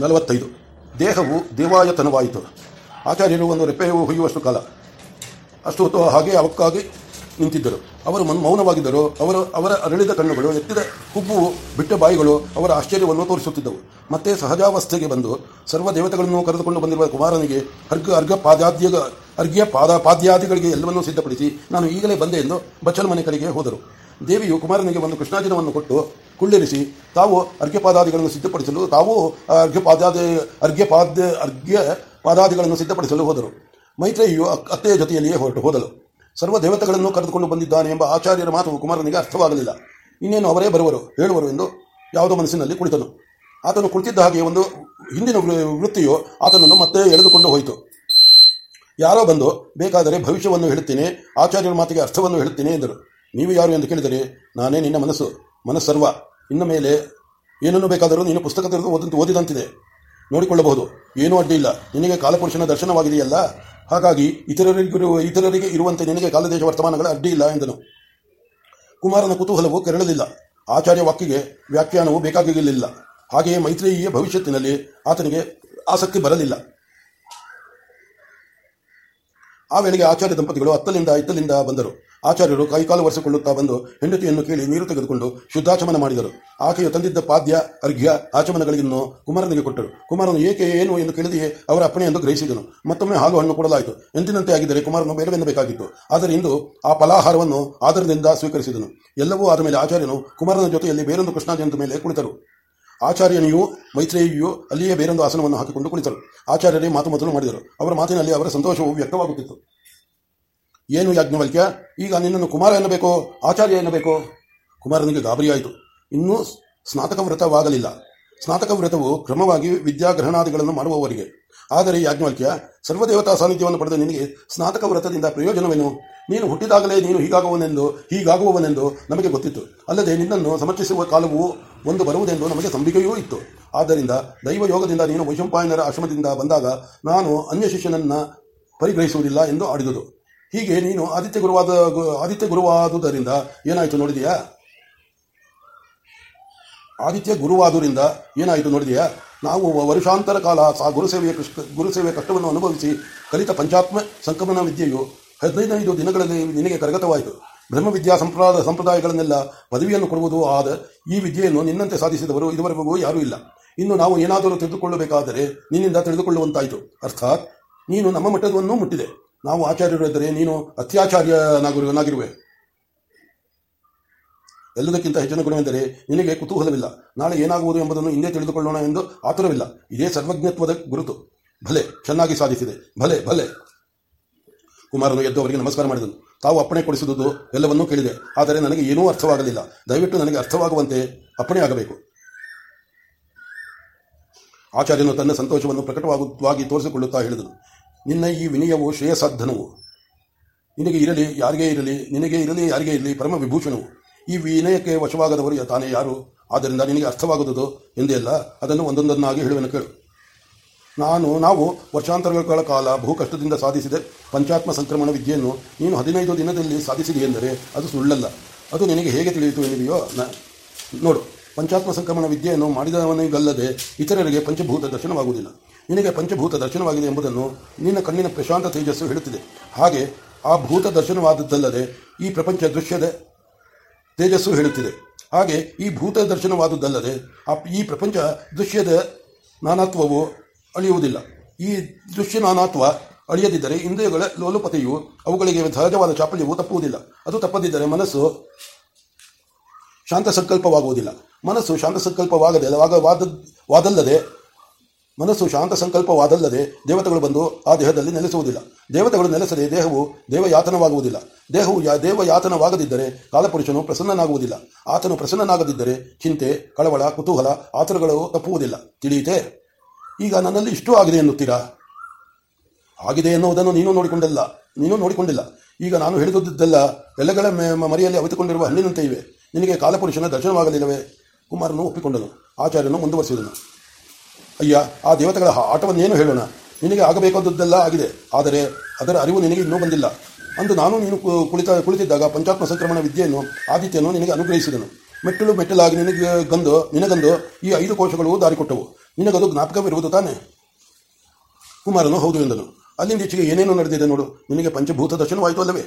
ನಲವತ್ತೈದು. ದೇಹವು ದೇವಾಯತನವಾಯಿತು ಆಚಾರ್ಯರು ಒಂದು ರೆಪ್ಪೆಯು ಹೊಯ್ಯುವಷ್ಟು ಕಾಲ. ಅಷ್ಟು ಹೊತ್ತು ಹಾಗೆ ಅವಕ್ಕಾಗಿ ನಿಂತಿದ್ದರು. ಅವರು ಮನ್, ಮೌನವಾಗಿದ್ದರು. ಅವರು ಅವರ ಅರಳಿದ ಕಣ್ಣುಗಳು, ಎತ್ತಿದ ಹುಬ್ಬು, ಬಿಟ್ಟ ಬಾಯಿಗಳು ಅವರ ಆಶ್ಚರ್ಯವನ್ನು ತೋರಿಸುತ್ತಿದ್ದವು. ಮತ್ತೆ ಸಹಜಾವಸ್ಥೆಗೆ ಬಂದು ಸರ್ವ ದೇವತೆಗಳನ್ನು ಕರೆದುಕೊಂಡು ಬಂದಿರುವ ಕುಮಾರನಿಗೆ, ಅರ್ಘ ಅರ್ಘ ಪಾದಾದ್ಯ ಅರ್ಘ್ಯ ಪಾದ, ಪಾದ್ಯಾದಿಗಳಿಗೆ ಎಲ್ಲವನ್ನೂ ಸಿದ್ಧಪಡಿಸಿ, ನಾನು ಈಗಲೇ ಬಂದೆ ಎಂದು ಬಚ್ಚಲ ಮನೆ ಕಡೆಗೆ ಹೋದರು. ದೇವಿಯು ಕುಮಾರನಿಗೆ ಒಂದು ಕೃಷ್ಣಾಜಿನವನ್ನು ಕೊಟ್ಟು ಕುಳ್ಳಿರಿಸಿ, ತಾವು ಅರ್ಘ್ಯಪಾದಾದಿಗಳನ್ನು ಸಿದ್ಧಪಡಿಸಲು, ತಾವು ಅರ್ಘ್ಯಪಾದಾದಿ, ಅರ್ಘ್ಯಪಾದ್ಯ ಅರ್ಘ್ಯ ಪಾದಾದಿಗಳನ್ನು ಸಿದ್ಧಪಡಿಸಲು ಹೋದರು. ಮೈತ್ರೇಯಿಯು ಅತ್ತೆಯ ಜೊತೆಯಲ್ಲಿಯೇ ಹೊರಟು ಹೋದಳು. ಸರ್ವ ದೇವತೆಗಳನ್ನು ಕರೆದುಕೊಂಡು ಬಂದಿದ್ದಾನೆ ಎಂಬ ಆಚಾರ್ಯರ ಮಾತು ಕುಮಾರನಿಗೆ ಅರ್ಥವಾಗಲಿಲ್ಲ. ಇನ್ನೇನು ಅವರೇ ಬರುವರು, ಹೇಳುವರು ಎಂದು ಯಾವುದೋ ಮನಸ್ಸಿನಲ್ಲಿ ಕುಳಿತನು. ಆತನು ಕುಳಿತಿದ್ದ ಹಾಗೆ ಒಂದು ಹಿಂದಿನ ವೃತ್ತಿಯು ಆತನನ್ನು ಮತ್ತೆ ಎಳೆದುಕೊಂಡು ಹೋಯಿತು. ಯಾರೋ ಬಂದು, ಬೇಕಾದರೆ ಭವಿಷ್ಯವನ್ನು ಹೇಳುತ್ತೇನೆ, ಆಚಾರ್ಯರ ಮಾತಿಗೆ ಅರ್ಥವನ್ನು ಹೇಳುತ್ತೇನೆ ಎಂದರು. ನೀವು ಯಾರು ಎಂದು ಕೇಳಿದರೆ ನಾನೇ ನಿನ್ನ ಮನಸ್ಸು, ಮನಸ್ಸರ್ವ. ಇನ್ನ ಮೇಲೆ ಏನನ್ನು ಬೇಕಾದರೂ ನೀನು ಪುಸ್ತಕ ತೆರೆದು ಓದಂತ ಓದಿದಂತಿದೆ. ನೋಡಿಕೊಳ್ಳಬಹುದು. ಏನೂ ಅಡ್ಡಿ ಇಲ್ಲ. ನಿನಗೆ ಕಾಲಪುರುಷನ ದರ್ಶನವಾಗಿದೆಯಲ್ಲ? ಹಾಗಾಗಿ ಇತರರಿಗಿರುವ ಇತರರಿಗೆ ಇರುವಂತೆ ನಿನಗೆ ಕಾಲದೇಶ ವರ್ತಮಾನಗಳ ಅಡ್ಡಿ ಇಲ್ಲ ಎಂದನು. ಕುಮಾರನ ಕುತೂಹಲವು ಕೆರಳಲಿಲ್ಲ. ಆಚಾರ್ಯ ವಾಕ್ಯಗೆ ವ್ಯಾಖ್ಯಾನವು ಬೇಕಾಗಿರಲಿಲ್ಲ. ಹಾಗೆಯೇ ಮೈತ್ರಿಯ ಭವಿಷ್ಯತ್ತಿನಲ್ಲಿ ಆತನಿಗೆ ಆಸಕ್ತಿ ಬರಲಿಲ್ಲ. ಆ ವೇಳೆಗೆ ಆಚಾರ್ಯ ದಂಪತಿಗಳು ಅತ್ತಲಿಂದ ಇತ್ತಲಿಂದ ಬಂದರು. ಆಚಾರ್ಯರು ಕೈಕಾಲು ಒರೆಸಿಕೊಳ್ಳುತ್ತಾ ಬಂದು ಹೆಂಡತಿಯನ್ನು ಕೇಳಿ ನೀರು ತೆಗೆದುಕೊಂಡು ಶುದ್ಧಾಚಮನ ಮಾಡಿದರು. ಆಕೆಯು ತಂದಿದ್ದ ಪಾದ್ಯ, ಅರ್ಘ್ಯ, ಆಚಮನಗಳಿಗಿನ್ನು ಕುಮಾರನಿಗೆ ಕೊಟ್ಟರು. ಕುಮಾರನು, ಏಕೆ, ಏನು ಎಂದು ಕೇಳಿದೆಯೇ? ಅವರ ಅಪ್ಪಣೆ ಎಂದು ಗ್ರಹಿಸಿದನು. ಮತ್ತೊಮ್ಮೆ ಹಾಲು ಹಣ್ಣು ಕೊಡಲಾಯಿತು. ಎಂದಿನಂತೆ ಆಗಿದ್ದರೆ ಕುಮಾರನು ಬೇಡವೆನ್ನಬೇಕಾಗಿತ್ತು. ಆದರೆ ಇಂದು ಆ ಫಲಾಹಾರವನ್ನು ಆಧಾರದಿಂದ ಸ್ವೀಕರಿಸಿದನು. ಎಲ್ಲವೂ ಆದ ಮೇಲೆ ಆಚಾರ್ಯನು ಕುಮಾರನ ಜೊತೆಯಲ್ಲಿ ಬೇರೊಂದು ಕೃಷ್ಣಾಜಯಂತ ಮೇಲೆ ಕುಳಿತರು. ಆಚಾರ್ಯನಿಯೂ, ಮೈತ್ರೇಯಿಯೂ ಅಲ್ಲಿಯೇ ಬೇರೊಂದು ಆಸನವನ್ನು ಹಾಕಿಕೊಂಡು ಕುಳಿತರು. ಆಚಾರ್ಯರೇ ಮಾತು ಮೊದಲು ಮಾಡಿದರು. ಅವರ ಮಾತಿನಲ್ಲಿ ಅವರ ಸಂತೋಷವು ವ್ಯಕ್ತವಾಗುತ್ತಿತ್ತು. ಏನು ಯಾಜ್ಞವಲ್ಕ್ಯ ಈಗ ನಿನ್ನನ್ನು ಕುಮಾರ ಎನ್ನಬೇಕೋ? ಆಚಾರ್ಯ ಎನ್ನಬೇಕೋ? ಕುಮಾರನಿಗೆ ಗಾಬರಿಯಾಯಿತು. ಇನ್ನೂ ಸ್ನಾತಕ ವ್ರತವಾಗಲಿಲ್ಲ. ಸ್ನಾತಕ ವ್ರತವು ಕ್ರಮವಾಗಿ ವಿದ್ಯಾಗ್ರಹಣಾದಿಗಳನ್ನು ಮಾಡುವವರಿಗೆ. ಆದರೆ ಯಾಜ್ಞವಲ್ಕ್ಯ, ಸರ್ವದೇವತಾ ಸಾನ್ನಿಧ್ಯವನ್ನು ಪಡೆದ ನಿನಗೆ ಸ್ನಾತಕ ವ್ರತದಿಂದ ಪ್ರಯೋಜನವೇನು? ನೀನು ಹುಟ್ಟಿದಾಗಲೇ ನೀನು ಹೀಗಾಗುವನೆಂದು ಹೀಗಾಗುವವನೆಂದು ನಮಗೆ ಗೊತ್ತಿತ್ತು. ಅಲ್ಲದೆ ನಿನ್ನನ್ನು ಸಮರ್ಥಿಸುವ ಕಾಲವು ಒಂದು ಬರುವುದೆಂದು ನಮಗೆ ನಂಬಿಕೆಯೂ ಇತ್ತು. ಆದ್ದರಿಂದ ದೈವ ಯೋಗದಿಂದ ನೀನು ವೈಶಂಪಾಯನರ ಆಶ್ರಮದಿಂದ ಬಂದಾಗ ನಾನು ಅನ್ಯ ಶಿಷ್ಯನನ್ನು ಪರಿಗ್ರಹಿಸುವುದಿಲ್ಲ ಎಂದು ಆಡಿದುದು. ಹೀಗೆ ನೀನು ಆದಿತ್ಯ ಗುರುವಾದ ಆದಿತ್ಯ ಗುರುವಾದುದರಿಂದ ಏನಾಯಿತು ನೋಡಿದೆಯಾ? ಆದಿತ್ಯ ಗುರುವಾದುರಿಂದ ಏನಾಯಿತು ನೋಡಿದೆಯಾ? ನಾವು ವರ್ಷಾಂತರ ಕಾಲ ಸಾ ಗುರುಸೇವೆಯ ಕೃಷ್ಣ, ಗುರುಸೇವೆಯ ಕಷ್ಟವನ್ನು ಅನುಭವಿಸಿ ಕಲಿತ ಪಂಚಾತ್ಮ ಸಂಕ್ರಮಣ ವಿದ್ಯೆಯು ಹದಿನೈದು ದಿನಗಳಲ್ಲಿ ನಿನಗೆ ಕರಗತವಾಯಿತು. ಬ್ರಹ್ಮವಿದ್ಯಾ ಸಂಪ್ರದಾಯ ಸಂಪ್ರದಾಯಗಳನ್ನೆಲ್ಲ ಪದವಿಯನ್ನು ಕೊಡುವುದು ಆದ ಈ ವಿದ್ಯೆಯನ್ನು ನಿನ್ನಂತೆ ಸಾಧಿಸಿದವರು ಇದುವರೆಗೂ ಯಾರೂ ಇಲ್ಲ. ಇನ್ನು ನಾವು ಏನಾದರೂ ತಿಳಿದುಕೊಳ್ಳಬೇಕಾದರೆ ನಿನ್ನಿಂದ ತಿಳಿದುಕೊಳ್ಳುವಂತಾಯಿತು. ಅರ್ಥಾತ್ ನೀನು ನಮ್ಮ ಮಟ್ಟದವನ್ನೂ ಮುಟ್ಟಿದೆ. ನಾವು ಆಚಾರ್ಯರು ಇದ್ದರೆ ನೀನು ಅತ್ಯಾಚಾರ್ಯನಾಗಿರುವೆ ಎಲ್ಲದಕ್ಕಿಂತ ಹೆಚ್ಚಿನ ಗುಣವೆಂದರೆ ನಿನಗೆ ಕುತೂಹಲವಿಲ್ಲ. ನಾಳೆ ಏನಾಗುವುದು ಎಂಬುದನ್ನು ಹಿಂದೆ ತಿಳಿದುಕೊಳ್ಳೋಣ ಎಂದು ಆತುರವಿಲ್ಲ. ಇದೇ ಸರ್ವಜ್ಞತ್ವದ ಗುರುತು. ಭಲೆ, ಚೆನ್ನಾಗಿ ಸಾಧಿಸಿದೆ. ಭಲೆ ಭಲೆ. ಕುಮಾರನು ಎದ್ದು ಅವರಿಗೆ ನಮಸ್ಕಾರ ಮಾಡಿದನು. ತಾವು ಅಪ್ಪಣೆ ಕೊಡಿಸಿದುದು ಎಲ್ಲವನ್ನೂ ಕೇಳಿದೆ. ಆದರೆ ನನಗೆ ಏನೂ ಅರ್ಥವಾಗಲಿಲ್ಲ. ದಯವಿಟ್ಟು ನನಗೆ ಅರ್ಥವಾಗುವಂತೆ ಅಪ್ಪಣೆ ಆಗಬೇಕು. ಆಚಾರ್ಯನು ತನ್ನ ಸಂತೋಷವನ್ನು ಪ್ರಕಟವಾಗುವಾಗಿ ತೋರಿಸಿಕೊಳ್ಳುತ್ತಾ ಹೇಳಿದನು. ನಿನ್ನ ಈ ವಿನಯವು ಶ್ರೇಯಸಾಧನವು ನಿನಗೆ ಇರಲಿ, ಯಾರಿಗೇ ಇರಲಿ, ನಿನಗೆ ಇರಲಿ, ಯಾರಿಗೇ ಇರಲಿ ಪರಮ ವಿಭೂಷಣವು ಈ ವಿನಯಕ್ಕೆ ವಶವಾಗದವರು ತಾನೇ ಯಾರು? ಆದ್ದರಿಂದ ನಿನಗೆ ಅರ್ಥವಾಗುವುದು ಅಲ್ಲ, ಅದನ್ನು ಒಂದೊಂದನ್ನಾಗಿ ಹೇಳುವೆನು ಕೇಳು. ನಾನು, ನಾವು ವರ್ಷಾಂತರಗಳ ಕಾಲ ಬಹು ಕಷ್ಟದಿಂದ ಸಾಧಿಸಿದ ಪಂಚಾತ್ಮ ಸಂಕ್ರಮಣ ವಿದ್ಯೆಯನ್ನು ನೀನು ಹದಿನೈದು ದಿನದಲ್ಲಿ ಸಾಧಿಸಿದೆ ಎಂದರೆ ಅದು ಸುಳ್ಳಲ್ಲ. ಅದು ನಿನಗೆ ಹೇಗೆ ತಿಳಿಯಿತು ಎನ್ನುವೆಯೋ ನೋಡು. ಪಂಚಾತ್ಮ ಸಂಕ್ರಮಣ ವಿದ್ಯೆಯನ್ನು ಮಾಡಿದವನಿಗಲ್ಲದೆ ಇತರರಿಗೆ ಪಂಚಭೂತ ದರ್ಶನವಾಗುವುದಿಲ್ಲ. ನಿನಗೆ ಪಂಚಭೂತ ದರ್ಶನವಾಗಿದೆ ಎಂಬುದನ್ನು ನಿನ್ನ ಕಣ್ಣಿನ ಪ್ರಶಾಂತ ತೇಜಸ್ಸು ಹೇಳುತ್ತಿದೆ. ಹಾಗೆ ಆ ಭೂತ ದರ್ಶನವಾದದ್ದಲ್ಲದೆ ಈ ಪ್ರಪಂಚ ದೃಶ್ಯದ ತೇಜಸ್ಸು ಹೇಳುತ್ತಿದೆ. ಹಾಗೆ ಈ ಭೂತ ದರ್ಶನವಾದುದಲ್ಲದೆ ಆ ಈ ಪ್ರಪಂಚ ದೃಶ್ಯದ ನಾನಾತ್ವವು ಅಳಿಯುವುದಿಲ್ಲ. ಈ ದೃಶ್ಯ ನಾನಾತ್ವ ಅಳಿಯದಿದ್ದರೆ ಇಂದ್ರಿಯಗಳ ಲೋಲುಪತೆಯು ಅವುಗಳಿಗೆ ಸಹಜವಾದ ಚಾಪಲ್ಯವು ತಪ್ಪುವುದಿಲ್ಲ. ಅದು ತಪ್ಪದಿದ್ದರೆ ಮನಸ್ಸು ಶಾಂತ ಸಂಕಲ್ಪವಾಗುವುದಿಲ್ಲ ಮನಸ್ಸು ಶಾಂತ ಸಂಕಲ್ಪವಾಗದೆ ವಾಗ- ವಾದ- ವಾದಲ್ಲದೆ ಮನಸ್ಸು ಶಾಂತ ಸಂಕಲ್ಪವಾದಲ್ಲದೆ ದೇವತೆಗಳು ಬಂದು ಆ ದೇಹದಲ್ಲಿ ನೆಲೆಸುವುದಿಲ್ಲ. ದೇವತೆಗಳು ನೆಲೆಸದೆ ದೇಹವು ದೇವಯಾತನವಾಗುವುದಿಲ್ಲ. ದೇಹವು ಯಾ ದೇವಯಾತನವಾಗದಿದ್ದರೆ ಕಾಲಪುರುಷನು ಪ್ರಸನ್ನನಾಗುವುದಿಲ್ಲ. ಆತನು ಪ್ರಸನ್ನನಾಗದಿದ್ದರೆ ಚಿಂತೆ, ಕಳವಳ, ಕುತೂಹಲ, ಆತುರಗಳು ತಪ್ಪುವುದಿಲ್ಲ. ತಿಳಿಯಿತೆ? ಈಗ ನನ್ನಲ್ಲಿ ಇಷ್ಟು ಆಗಿದೆ ಎನ್ನುತ್ತೀರಾ? ಆಗಿದೆ ಎನ್ನುವುದನ್ನು ನೀನು ನೋಡಿಕೊಂಡಿಲ್ಲ. ನೀನು ನೋಡಿಕೊಂಡಿಲ್ಲ. ಈಗ ನಾನು ಹೇಳಿದುದೆಲ್ಲ ಎಲ್ಲಗಳ ಮರಿಯಲ್ಲಿ ಅವಿತುಕೊಂಡಿರುವ ಹಣ್ಣಿನಂತೆ ಇವೆ. ನಿನಗೆ ಕಾಲಪುರುಷನ ದರ್ಶನವಾಗಲಿಲ್ಲವೇ? ಕುಮಾರನು ಒಪ್ಪಿಕೊಂಡನು. ಆಚಾರ್ಯನು ಮುಂದುವರಿಸಿದನು. ಅಯ್ಯ, ಆ ದೇವತೆಗಳ ಆಟವನ್ನೇನು ಹೇಳೋಣ? ನಿನಗೆ ಆಗಬೇಕಾದದ್ದೆಲ್ಲ ಆಗಿದೆ. ಆದರೆ ಅದರ ಅರಿವು ನಿನಗೆ ಇನ್ನೂ ಬಂದಿಲ್ಲ. ಅಂದು ನಾನು ನೀನು ಕುಳಿತ ಕುಳಿತಿದ್ದಾಗ ಪಂಚಾತ್ಮ ಸಂಕ್ರಮಣ ವಿದ್ಯೆಯನ್ನು, ಆದಿತ್ಯನು ನಿನಗೆ ಅನುಗ್ರಹಿಸಿದನು. ಮೆಟ್ಟಲು ಮೆಟ್ಟಲಾಗಿ ನಿನಗೆ ಗಂದು, ನಿನಗಂದು ಈ ಐದು ಕೋಶಗಳು ದಾರಿ ಕೊಟ್ಟವು ನಿನಗದು ಜ್ಞಾಪಕವಿರುವುದು ತಾನೆ? ಕುಮಾರನು, ಹೌದು ಎಂದನು. ಅಲ್ಲಿಂದ ಈಚೆಗೆ ಏನೇನು ನಡೆದಿದೆ ನೋಡು. ನಿನಗೆ ಪಂಚಭೂತ ದರ್ಶನವಾಯಿತು ಅಲ್ಲವೇ?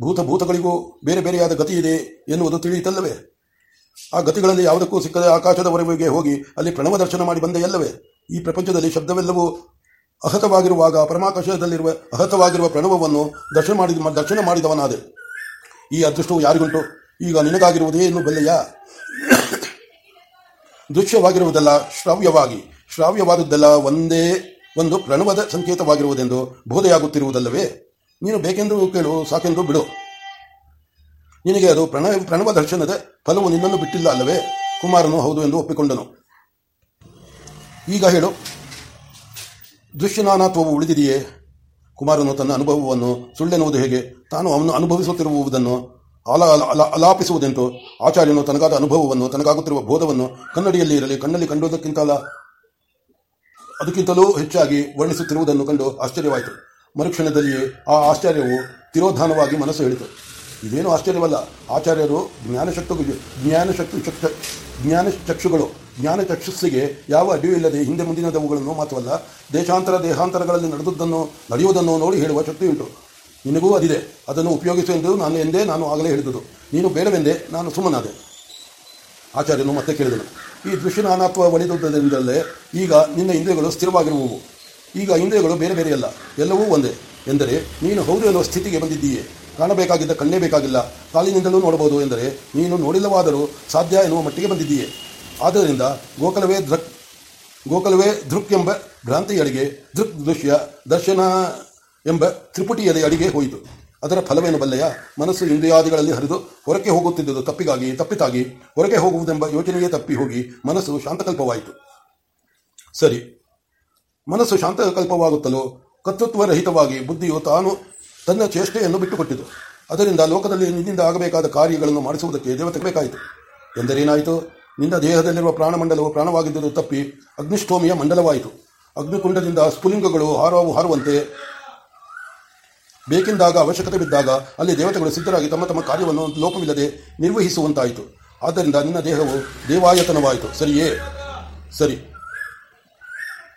ಭೂತ ಭೂತಗಳಿಗೂ ಬೇರೆ ಬೇರೆಯಾದ ಗತಿ ಇದೆ ಎನ್ನುವುದು ತಿಳಿಯಿತಲ್ಲವೇ? ಆ ಗತಿಗಳಲ್ಲಿ ಯಾವುದಕ್ಕೂ ಸಿಕ್ಕದೆ ಆಕಾಶದವರೆಗೆ ಹೋಗಿ ಅಲ್ಲಿ ಪ್ರಣವ ದರ್ಶನ ಮಾಡಿ ಬಂದ ಎಲ್ಲವೇ ಈ ಪ್ರಪಂಚದಲ್ಲಿ ಶಬ್ದವೆಲ್ಲವೂ ಅಹತವಾಗಿರುವಾಗ, ಪರಮಾಕಾಶದಲ್ಲಿರುವ ಅಹತವಾಗಿರುವ ಪ್ರಣವವನ್ನು ದರ್ಶನ ಮಾಡಿದ ದರ್ಶನ ಮಾಡಿದವನಾದೆ. ಈ ಅದೃಷ್ಟವು ಯಾರಿಗುಂಟು? ಈಗ ನಿನಗಾಗಿರುವುದೇ ಇನ್ನು ಬೆಲೆಯ? ದೃಶ್ಯವಾಗಿರುವುದಲ್ಲ ಶ್ರಾವ್ಯವಾಗಿ, ಶ್ರಾವ್ಯವಾದದ್ದೆಲ್ಲ ಒಂದೇ ಒಂದು ಪ್ರಣವದ ಸಂಕೇತವಾಗಿರುವುದೆಂದು ಬೋಧೆಯಾಗುತ್ತಿರುವುದಲ್ಲವೇ? ನೀನು ಬೇಕೆಂದು ಕೇಳು, ಸಾಕೆಂದು ಬಿಡು. ನಿನಗೆ ಅದು ಪ್ರಣವ ಪ್ರಣವ ದರ್ಶನದ ಫಲವು ನಿನ್ನನ್ನು ಬಿಟ್ಟಿಲ್ಲ ಅಲ್ಲವೇ? ಕುಮಾರನು ಹೌದು ಎಂದು ಒಪ್ಪಿಕೊಂಡನು. ಈಗ ಹೇಳು. ದೃಶ್ಯನಾನಾತ್ವವು ಉಳಿದಿದೆಯೇ? ಕುಮಾರನು ತನ್ನ ಅನುಭವವನ್ನು ಸುಳ್ಳೆನ್ನುವುದು ಹೇಗೆ? ತಾನು ಅವನು ಅನುಭವಿಸುತ್ತಿರುವುದನ್ನು ಅಲ ಆಚಾರ್ಯನು ತನಗಾದ ಅನುಭವವನ್ನು, ತನಗಾಗುತ್ತಿರುವ ಬೋಧವನ್ನು ಕನ್ನಡಿಯಲ್ಲಿ ಇರಲಿ, ಕಣ್ಣಲ್ಲಿ ಕಂಡುವುದಕ್ಕಿಂತ ಅದಕ್ಕಿಂತಲೂ ಹೆಚ್ಚಾಗಿ ವರ್ಣಿಸುತ್ತಿರುವುದನ್ನು ಕಂಡು ಆಶ್ಚರ್ಯವಾಯಿತು. ಮರುಕ್ಷಣದಲ್ಲಿಯೇ ಆ ಆಶ್ಚರ್ಯವು ತಿರೋಧಾನವಾಗಿ ಮನಸ್ಸು ಹೇಳಿತು. ಇದೇನು ಆಶ್ಚರ್ಯವಲ್ಲ. ಆಚಾರ್ಯರು ಜ್ಞಾನಶಕ್ತು ಜ್ಞಾನಶಕ್ತಿ ಜ್ಞಾನ ಚಕ್ಷುಗಳು ಜ್ಞಾನ ಚಕ್ಷುಸ್ಸಿಗೆ ಯಾವ ಅಡ್ಡಿಯೂ ಇಲ್ಲದೆ ಹಿಂದೆ ಮುಂದಿನದವುಗಳನ್ನು ಮಾತ್ರವಲ್ಲ, ದೇಶಾಂತರ, ದೇಹಾಂತರಗಳಲ್ಲಿ ನಡೆದುದನ್ನು ನಡೆಯುವುದನ್ನು ನೋಡಿ ಹೇಳುವ ಶಕ್ತಿ ನಿನಗೂ ಅದಿದೆ. ಅದನ್ನು ಉಪಯೋಗಿಸು ಎಂದು ನಾನು ಎಂದೇ ನಾನು ಆಗಲೇ ಹೇಳಿದುದು. ನೀನು ಬೇಡವೆಂದೇ ನಾನು ಸುಮ್ಮನಾದೆ. ಆಚಾರ್ಯನು ಮತ್ತೆ ಕೇಳಿದನು. ಈ ದೃಶ್ಯನಾನಾತ್ವ ಒಳಿದುದರಿಂದಲೇ ಈಗ ನಿನ್ನ ಇಂದ್ರಿಯಗಳು ಸ್ಥಿರವಾಗಿರುವವು. ಈಗ ಇಂದ್ರಿಯಗಳು ಬೇರೆ ಬೇರೆಯಲ್ಲ. ಎಲ್ಲವೂ ಒಂದೇ. ಎಂದರೆ ನೀನು ಹೌದು ಎನ್ನುವ ಸ್ಥಿತಿಗೆ ಬಂದಿದ್ದೀಯೆ. ಕಾಣಬೇಕಾಗಿದ್ದ ಕಣ್ಣೇ ಬೇಕಾಗಿಲ್ಲ. ಕಾಲಿನಿಂದಲೂ ನೋಡಬಹುದು ಎಂದರೆ ನೀನು ನೋಡಿಲ್ಲವಾದರೂ ಸಾಧ್ಯ ಎನ್ನುವ ಮಟ್ಟಿಗೆ ಬಂದಿದ್ದೀಯೆ. ಆದ್ದರಿಂದ ಗೋಕಲವೇ ದೃಕ್ ಗೋಕಲವೇ ದೃಕ್ ಎಂಬ ಭ್ರಾಂತಿಯಡಿಗೆ ದೃಕ್ ದೃಶ್ಯ ದರ್ಶನ ಎಂಬ ತ್ರಿಪುಟಿಯದ ಅಡಿಗೆ ಹೋಯಿತು. ಅದರ ಫಲವೇನು ಬಲ್ಲೆಯ? ಮನಸ್ಸು ಇಂದ್ರಿಯಾದಿಗಳಲ್ಲಿ ಹರಿದು ಹೊರಕ್ಕೆ ಹೋಗುತ್ತಿದ್ದುದು ತಪ್ಪಿಗಾಗಿ, ತಪ್ಪಿತಾಗಿ ಹೊರಗೆ ಹೋಗುವುದೆಂಬ ಯೋಚನೆಯೇ ತಪ್ಪಿ ಹೋಗಿ ಮನಸ್ಸು ಶಾಂತಕಲ್ಪವಾಯಿತು. ಸರಿ. ಮನಸ್ಸು ಶಾಂತಕಲ್ಪವಾಗುತ್ತಲೋ? ಕರ್ತೃತ್ವರಹಿತವಾಗಿ ಬುದ್ಧಿಯು ತಾನು ತನ್ನ ಚೇಷ್ಟೆಯನ್ನು ಬಿಟ್ಟುಕೊಟ್ಟಿತು. ಅದರಿಂದ ಲೋಕದಲ್ಲಿ ನಿನ್ನಿಂದ ಆಗಬೇಕಾದ ಕಾರ್ಯಗಳನ್ನು ಮಾಡಿಸುವುದಕ್ಕೆ ದೇವತೆ ಬೇಕಾಯಿತು ಎಂದರೇನಾಯಿತು? ನಿನ್ನ ದೇಹದಲ್ಲಿರುವ ಪ್ರಾಣಮಂಡಲವು ಪ್ರಾಣವಾಗಿದ್ದುದು ತಪ್ಪಿ ಅಗ್ನಿಷ್ಠೋಮಿಯ ಮಂಡಲವಾಯಿತು. ಅಗ್ನಿಕುಂಡದಿಂದ ಸ್ಫುಲಿಂಗಗಳು ಹಾರವು ಹಾರುವಂತೆ ಬೇಕೆಂದಾಗ ಅವಶ್ಯಕತೆ ಬಿದ್ದಾಗ ಅಲ್ಲಿ ದೇವತೆಗಳು ಸಿದ್ಧರಾಗಿ ತಮ್ಮ ತಮ್ಮ ಕಾರ್ಯವನ್ನು ಲೋಪವಿಲ್ಲದೆ ನಿರ್ವಹಿಸುವಂತಾಯಿತು. ಆದ್ದರಿಂದ ನಿನ್ನ ದೇಹವು ದೇವಾಯತನವಾಯಿತು. ಸರಿಯೇ? ಸರಿ.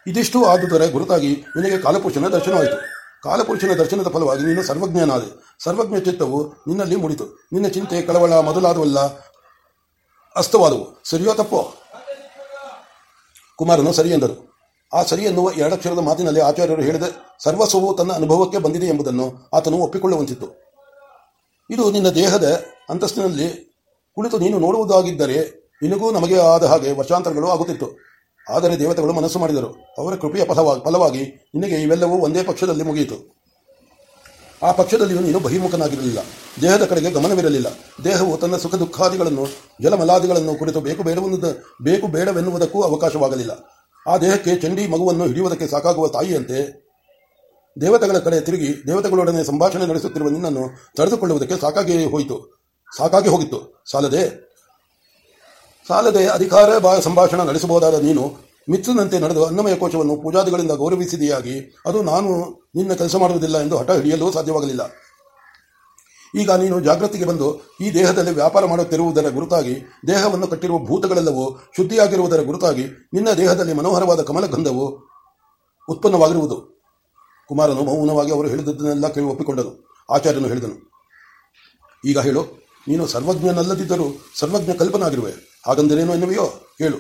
ಇದಿಷ್ಟು ಆದುದರ ಗುರುತಾಗಿ ನಿನಗೆ ಕಾಲಪುರುಷನ ದರ್ಶನವಾಯಿತು. ಕಾಲಪುರುಷನ ದರ್ಶನದ ಫಲವಾಗಿ ನೀನು ಸರ್ವಜ್ಞನಾದೆ. ಸರ್ವಜ್ಞ ಚಿತ್ತವು ನಿನ್ನಲ್ಲಿ ಮುಡಿತು. ನಿನ್ನ ಚಿಂತೆ ಕಳವಳ ಮೊದಲಾದವಲ್ಲ, ಅಸ್ತವಾದವು. ಸರಿಯೋ ತಪ್ಪೋ? ಕುಮಾರನು ಸರಿ ಎಂದರು. ಆ ಸರಿ ಎನ್ನುವ ಎರಡಕ್ಷರದ ಮಾತಿನಲ್ಲಿ ಆಚಾರ್ಯರು ಹೇಳಿದ ಸರ್ವಸ್ವವು ತನ್ನ ಅನುಭವಕ್ಕೆ ಬಂದಿದೆ ಎಂಬುದನ್ನು ಆತನು ಒಪ್ಪಿಕೊಳ್ಳುವಂತಿತ್ತು. ಇದು ನಿನ್ನ ದೇಹದ ಅಂತಸ್ತಿನಲ್ಲಿ ಕುಳಿತು ನೀನು ನೋಡುವುದಾಗಿದ್ದರೆ ನಿನಗೂ ನಮಗೆ ಆದ ಹಾಗೆ ವರ್ಷಾಂತರಗಳು ಆಗುತ್ತಿತ್ತು. ಆದರೆ ದೇವತೆಗಳು ಮನಸ್ಸು ಮಾಡಿದರು. ಅವರ ಕೃಪೆಯ ಫಲವಾಗಿ ನಿನಗೆ ಇವೆಲ್ಲವೂ ಒಂದೇ ಪಕ್ಷದಲ್ಲಿ ಮುಗಿಯಿತು. ಆ ಪಕ್ಷದಲ್ಲಿಯೂ ನೀನು ಬಹಿಮುಖನಾಗಿರಲಿಲ್ಲ ದೇಹದ ಕಡೆಗೆ ಗಮನವಿರಲಿಲ್ಲ. ದೇಹವು ತನ್ನ ಸುಖ ದುಃಖಾದಿಗಳನ್ನು ಜಲಮಲಾದಿಗಳನ್ನು ಕುರಿತು ಬೇಕು ಬೇಡವನ್ನು ಬೇಕು ಬೇಡವೆನ್ನುವುದಕ್ಕೂ ಅವಕಾಶವಾಗಲಿಲ್ಲ. ಆ ದೇಹಕ್ಕೆ ಚಂಡಿ ಮಗುವನ್ನು ಹಿಡಿಯುವುದಕ್ಕೆ ಸಾಕಾಗುವ ತಾಯಿಯಂತೆ ದೇವತೆಗಳ ಕಡೆ ತಿರುಗಿ ದೇವತೆಗಳೊಡನೆ ಸಂಭಾಷಣೆ ನಡೆಸುತ್ತಿರುವ ನಿನ್ನನ್ನು ತಡೆದುಕೊಳ್ಳುವುದಕ್ಕೆ ಸಾಕಾಗಿ ಹೋಯಿತು. ಸಾಕಾಗಿ ಹೋಗಿತ್ತು. ಸಾಲದೆ ಸಾಲದೆ ಅಧಿಕಾರ ಬಾ ಸಂಭಾಷಣೆ ನಡೆಸಬಹುದಾದ ನೀನು ಮಿತ್ರನಂತೆ ನಡೆದು ಅನ್ನಮಯ ಕೋಶವನ್ನು ಪೂಜಾದಿಗಳಿಂದ ಗೌರವಿಸಿದೆಯಾಗಿ, ಅದು ನಾನು ನಿನ್ನ ಕೆಲಸ ಮಾಡುವುದಿಲ್ಲ ಎಂದು ಹಠ ಹಿಡಿಯಲು ಸಾಧ್ಯವಾಗಲಿಲ್ಲ. ಈಗ ನೀನು ಜಾಗೃತಿಗೆ ಬಂದು ಈ ದೇಹದಲ್ಲಿ ವ್ಯಾಪಾರ ಮಾಡುತ್ತಿರುವುದರ ಗುರುತಾಗಿ, ದೇಹವನ್ನು ಕಟ್ಟಿರುವ ಭೂತಗಳೆಲ್ಲವೂ ಶುದ್ಧಿಯಾಗಿರುವುದರ ಗುರುತಾಗಿ, ನಿನ್ನ ದೇಹದಲ್ಲಿ ಮನೋಹರವಾದ ಕಮಲಗಂಧವು ಉತ್ಪನ್ನವಾಗಿರುವುದು. ಕುಮಾರನು ಮೌನವಾಗಿ ಅವರು ಹೇಳಿದ್ದನ್ನೆಲ್ಲ ಕೇಳಿ ಒಪ್ಪಿಕೊಂಡನು. ಆಚಾರ್ಯನು ಹೇಳಿದನು. ಈಗ ಹೇಳು, ನೀನು ಸರ್ವಜ್ಞನಲ್ಲದಿದ್ದರೂ ಸರ್ವಜ್ಞ ಕಲ್ಪನಾಗಿರುವೆ ಹಾಗಂದರೇನು ಎನ್ನುವೆಯೋ? ಹೇಳು.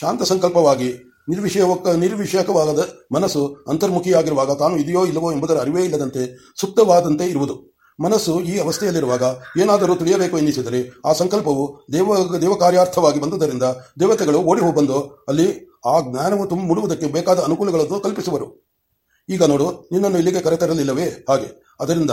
ಶಾಂತ ಸಂಕಲ್ಪವಾಗಿ ನಿರ್ವಿಷಯವಕ್ಕ ನಿರ್ವಿಷಯಕವಾದ ಮನಸ್ಸು ಅಂತರ್ಮುಖಿಯಾಗಿರುವಾಗ ತಾನು ಇದೆಯೋ ಇಲ್ಲವೋ ಎಂಬುದರ ಅರಿವೇ ಇಲ್ಲದಂತೆ ಸುಪ್ತವಾದಂತೆ ಇರುವುದು. ಮನಸ್ಸು ಈ ಅವಸ್ಥೆಯಲ್ಲಿರುವಾಗ ಏನಾದರೂ ತಿಳಿಯಬೇಕು ಎನ್ನಿಸಿದರೆ ಆ ಸಂಕಲ್ಪವು ದೇವ ದೇವ ಕಾರ್ಯಾರ್ಥವಾಗಿ ಬಂದುದರಿಂದ ದೇವತೆಗಳು ಓಡಿ ಹೋಗಬಂದು ಅಲ್ಲಿ ಆ ಜ್ಞಾನವು ತುಂಬಿಡುವುದಕ್ಕೆ ಬೇಕಾದ ಅನುಕೂಲಗಳನ್ನು ಕಲ್ಪಿಸುವರು. ಈಗ ನೋಡು, ನಿನ್ನನ್ನು ಇಲ್ಲಿಗೆ ಕರೆತರಲಿಲ್ಲವೇ? ಹಾಗೆ. ಅದರಿಂದ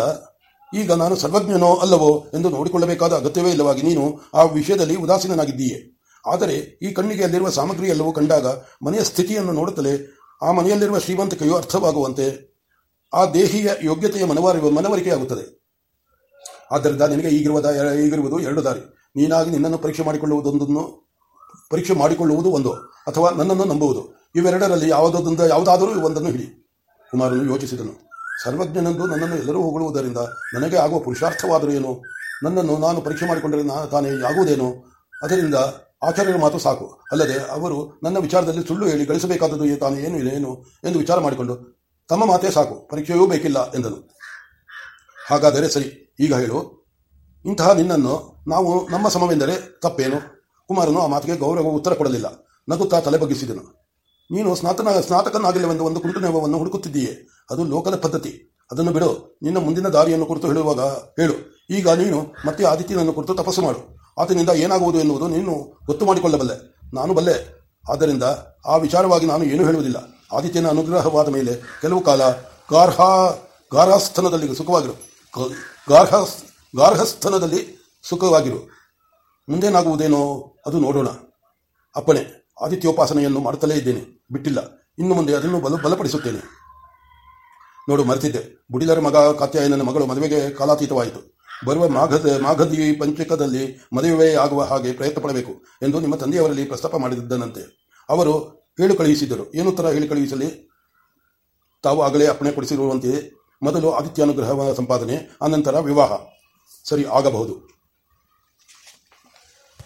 ಈಗ ನಾನು ಸರ್ವಜ್ಞನೋ ಅಲ್ಲವೋ ಎಂದು ನೋಡಿಕೊಳ್ಳಬೇಕಾದ ಅಗತ್ಯವೇ ಇಲ್ಲವಾಗಿ ನೀನು ಆ ವಿಷಯದಲ್ಲಿ ಉದಾಸೀನನಾಗಿದ್ದೀಯೆ. ಆದರೆ ಈ ಕಣ್ಣಿಗೆ ಅಲ್ಲಿರುವ ಸಾಮಗ್ರಿ ಎಲ್ಲವೂ ಕಂಡಾಗ ಮನೆಯ ಸ್ಥಿತಿಯನ್ನು ನೋಡುತ್ತಲೇ ಆ ಮನೆಯಲ್ಲಿರುವ ಶ್ರೀಮಂತಿಕೆಯು ಅರ್ಥವಾಗುವಂತೆ ಆ ದೇಹಿಯ ಯೋಗ್ಯತೆಯ ಮನವರಿ ಮನವರಿಕೆಯಾಗುತ್ತದೆ ಆದ್ದರಿಂದ ನಿನಗೆ ಈಗಿರುವ ಈಗಿರುವುದು ಎರಡು ದಾರಿ. ನೀನಾಗಿ ನಿನ್ನನ್ನು ಪರೀಕ್ಷೆ ಮಾಡಿಕೊಳ್ಳುವುದೊಂದನ್ನು, ಪರೀಕ್ಷೆ ಮಾಡಿಕೊಳ್ಳುವುದು ಒಂದು, ಅಥವಾ ನನ್ನನ್ನು ನಂಬುವುದು. ಇವೆರಡರಲ್ಲಿ ಯಾವುದೊಂದ, ಯಾವುದಾದರೂ ಒಂದನ್ನು ಹಿಡಿ. ಕುಮಾರನು ಯೋಚಿಸಿದನು. ಸರ್ವಜ್ಞನೆಂದು ನನ್ನನ್ನು ಎಲ್ಲರೂ ಹೊಗಳುವುದರಿಂದ ನನಗೆ ಆಗುವ ಪುರುಷಾರ್ಥವಾದರೂ ಏನು? ನನ್ನನ್ನು ನಾನು ಪರೀಕ್ಷೆ ಮಾಡಿಕೊಂಡರೆ ತಾನೇ ಆಗುವುದೇನು? ಅದರಿಂದ ಆಚಾರ್ಯರ ಮಾತು ಸಾಕು. ಅಲ್ಲದೆ ಅವರು ನನ್ನ ವಿಚಾರದಲ್ಲಿ ಸುಳ್ಳು ಹೇಳಿ ಗಳಿಸಬೇಕಾದದ್ದು ತಾನು ಏನು ಇಲ್ಲ ಎಂದು ವಿಚಾರ ಮಾಡಿಕೊಂಡು ತಮ್ಮ ಮಾತೇ ಸಾಕು. ಪರೀಕ್ಷೆಯೂ ಬೇಕಿಲ್ಲ ಎಂದನು. ಹಾಗಾದರೆ ಸರಿ, ಈಗ ಹೇಳು. ಇಂತಹ ನಿನ್ನನ್ನು ನಾವು ನಮ್ಮ ಸಮವೆಂದರೆ ತಪ್ಪೇನು? ಕುಮಾರನು ಆ ಮಾತಿಗೆ ಗೌರವ ಉತ್ತರ ಕೊಡಲಿಲ್ಲ. ನಗುತ್ತಾ ತಲೆ ಬಗ್ಗಿಸಿದನು. ನೀನು ಸ್ನಾತನ ಸ್ನಾತಕನಾಗಿಲ್ಲವೆಂದು ಒಂದು ಕುಂಟು ನೆವವನ್ನು ಹುಡುಕುತ್ತಿದ್ದೀಯೆ. ಅದು ಲೋಕದ ಪದ್ಧತಿ. ಅದನ್ನು ಬಿಡು. ನಿನ್ನ ಮುಂದಿನ ದಾರಿಯನ್ನು ಕುರಿತು ಹೇಳುವಾಗ ಹೇಳು. ಈಗ ನೀನು ಮತ್ತೆ ಆದಿತ್ಯನನ್ನು ಕುರಿತು ತಪಸ್ಸು ಮಾಡು. ಆತನಿಂದ ಏನಾಗುವುದು ಎನ್ನುವುದು ನೀನು ಗೊತ್ತು ಮಾಡಿಕೊಳ್ಳಬಲ್ಲೆ. ನಾನು ಬಲ್ಲೆ. ಆದ್ದರಿಂದ ಆ ವಿಚಾರವಾಗಿ ನಾನು ಏನೂ ಹೇಳುವುದಿಲ್ಲ. ಆದಿತ್ಯನ ಅನುಗ್ರಹವಾದ ಮೇಲೆ ಕೆಲವು ಕಾಲ ಗಾರ್ಹ, ಗಾರ್ಹಸ್ಥನದಲ್ಲಿ ಸುಖವಾಗಿರು. ಗಾರ್ಹ ಗಾರ್ಹಸ್ಥನದಲ್ಲಿ ಸುಖವಾಗಿರು. ಮುಂದೇನಾಗುವುದೇನೋ ಅದು ನೋಡೋಣ. ಅಪ್ಪಣೆ. ಆದಿತ್ಯೋಪಾಸನೆಯನ್ನು ಮಾಡುತ್ತಲೇ ಇದ್ದೇನೆ. ಬಿಟ್ಟಿಲ್ಲ. ಇನ್ನು ಮುಂದೆ ಅದನ್ನು ಬಲ, ಬಲಪಡಿಸುತ್ತೇನೆ. ನೋಡು, ಮರೆತಿದ್ದೆ. ಬುಡಿಲರ ಮಗ ಕಾತ್ಯಾಯನನ ಮಗಳು ಮದುವೆಗೆ ಕಾಲಾತೀತವಾಯಿತು. ಬರುವ ಮಾಘದ, ಮಾಘದಿ ಪಂಚಕದಲ್ಲಿ ಮದುವೆ ಆಗುವ ಹಾಗೆ ಪ್ರಯತ್ನ ಪಡಬೇಕು ಎಂದು ನಿಮ್ಮ ತಂದೆಯವರಲ್ಲಿ ಪ್ರಸ್ತಾಪ ಮಾಡಿದ್ದನಂತೆ. ಅವರು ಹೇಳು ಕಳುಹಿಸಿದ್ದರು. ತರ ಹೇಳಿ ಕಳುಹಿಸಲಿ? ತಾವು ಆಗಲೇ ಅಪ್ಪಣೆ ಕೊಡಿಸಿರುವಂತೆಯೇ ಮೊದಲು ಆದಿತ್ಯಾನುಗ್ರಹ ಸಂಪಾದನೆ ಅನಂತರ ವಿವಾಹ. ಸರಿ, ಆಗಬಹುದು.